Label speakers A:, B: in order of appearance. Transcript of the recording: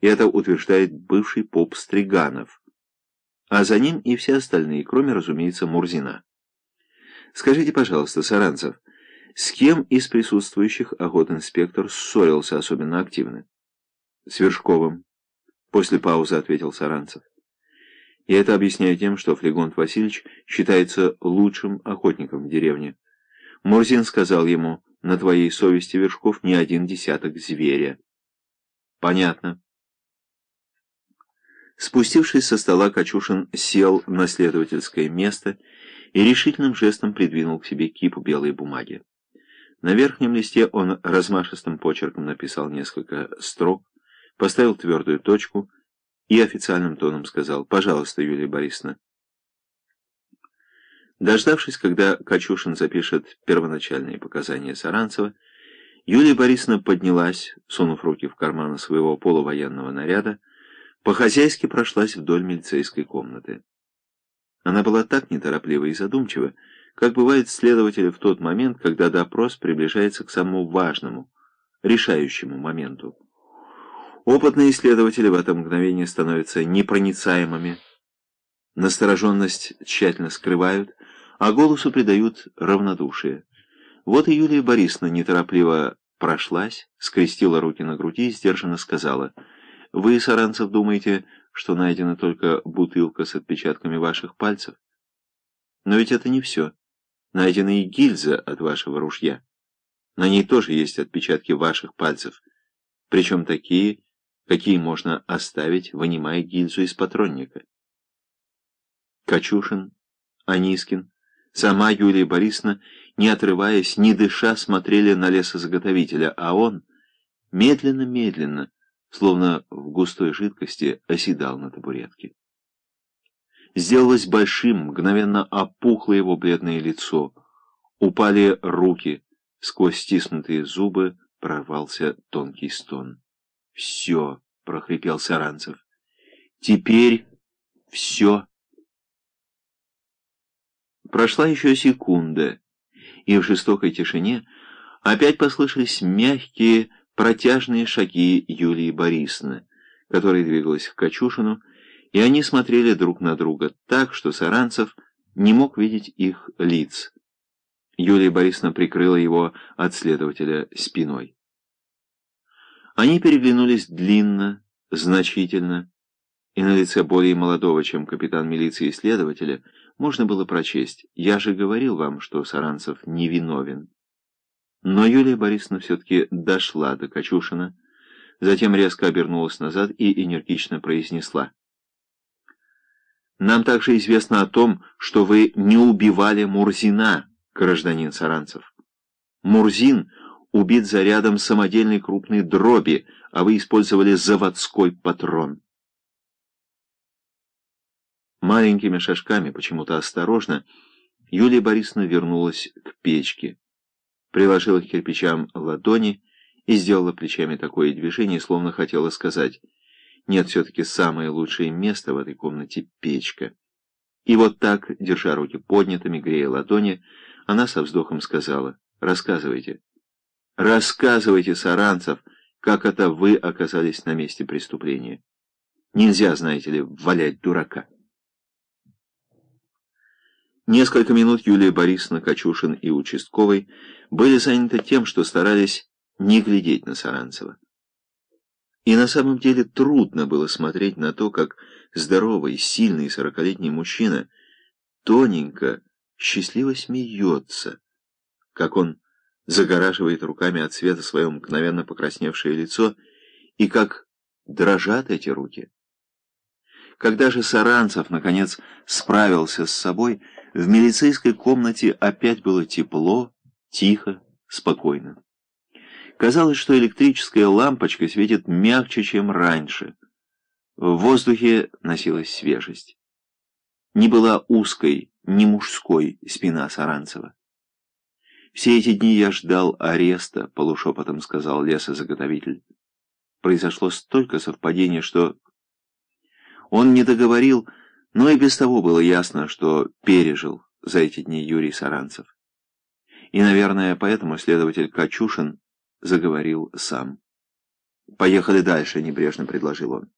A: и это утверждает бывший поп Стриганов, а за ним и все остальные, кроме, разумеется, Мурзина. Скажите, пожалуйста, Саранцев, с кем из присутствующих охотинспектор ссорился особенно активно? С Вершковым. После паузы ответил Саранцев. Я это объясняю тем, что Флегонт Васильевич считается лучшим охотником в деревне. Мурзин сказал ему, на твоей совести, Вершков, не один десяток зверя. Понятно. Спустившись со стола, Качушин сел на следовательское место и решительным жестом придвинул к себе кипу белой бумаги. На верхнем листе он размашистым почерком написал несколько строк, поставил твердую точку и официальным тоном сказал «Пожалуйста, Юлия Борисовна». Дождавшись, когда Качушин запишет первоначальные показания Саранцева, Юлия Борисовна поднялась, сунув руки в карманы своего полувоенного наряда, по-хозяйски прошлась вдоль милицейской комнаты. Она была так нетороплива и задумчива, как бывает следователя в тот момент, когда допрос приближается к самому важному, решающему моменту. Опытные исследователи в это мгновение становятся непроницаемыми, настороженность тщательно скрывают, а голосу придают равнодушие. Вот и Юлия Борисовна неторопливо прошлась, скрестила руки на груди и сдержанно сказала, «Вы, Саранцев, думаете, что найдена только бутылка с отпечатками ваших пальцев? Но ведь это не все. Найдена и гильза от вашего ружья. На ней тоже есть отпечатки ваших пальцев, причем такие, какие можно оставить, вынимая гильзу из патронника. Качушин, Анискин, сама Юлия Борисовна, не отрываясь, не дыша, смотрели на лесозаготовителя, а он медленно-медленно, словно в густой жидкости, оседал на табуретке. Сделалось большим, мгновенно опухло его бледное лицо. Упали руки, сквозь стиснутые зубы прорвался тонкий стон. «Все!» — прохрипел Саранцев. «Теперь все!» Прошла еще секунда, и в жестокой тишине опять послышались мягкие, протяжные шаги Юлии Борисовны, которая двигалась к Качушину, и они смотрели друг на друга так, что Саранцев не мог видеть их лиц. Юлия Борисовна прикрыла его от следователя спиной. Они переглянулись длинно, значительно, и на лице более молодого, чем капитан милиции следователя, можно было прочесть «Я же говорил вам, что Саранцев невиновен». Но Юлия Борисовна все-таки дошла до Качушина, затем резко обернулась назад и энергично произнесла. «Нам также известно о том, что вы не убивали Мурзина, гражданин Саранцев. Мурзин убит зарядом самодельной крупной дроби, а вы использовали заводской патрон». Маленькими шажками, почему-то осторожно, Юлия Борисовна вернулась к печке приложила к кирпичам ладони и сделала плечами такое движение, словно хотела сказать «Нет, все-таки самое лучшее место в этой комнате — печка». И вот так, держа руки поднятыми, грея ладони, она со вздохом сказала «Рассказывайте». «Рассказывайте, Саранцев, как это вы оказались на месте преступления. Нельзя, знаете ли, валять дурака». Несколько минут Юлия Борисовна, Качушин и участковый были заняты тем, что старались не глядеть на Саранцева. И на самом деле трудно было смотреть на то, как здоровый, сильный сорокалетний мужчина тоненько, счастливо смеется, как он загораживает руками от света свое мгновенно покрасневшее лицо, и как дрожат эти руки. Когда же Саранцев, наконец, справился с собой, в милицейской комнате опять было тепло, тихо, спокойно. Казалось, что электрическая лампочка светит мягче, чем раньше. В воздухе носилась свежесть. Не была узкой, не мужской спина Саранцева. «Все эти дни я ждал ареста», — полушепотом сказал лесозаготовитель. Произошло столько совпадений, что... Он не договорил, но и без того было ясно, что пережил за эти дни Юрий Саранцев. И, наверное, поэтому следователь Качушин заговорил сам. «Поехали дальше», — небрежно предложил он.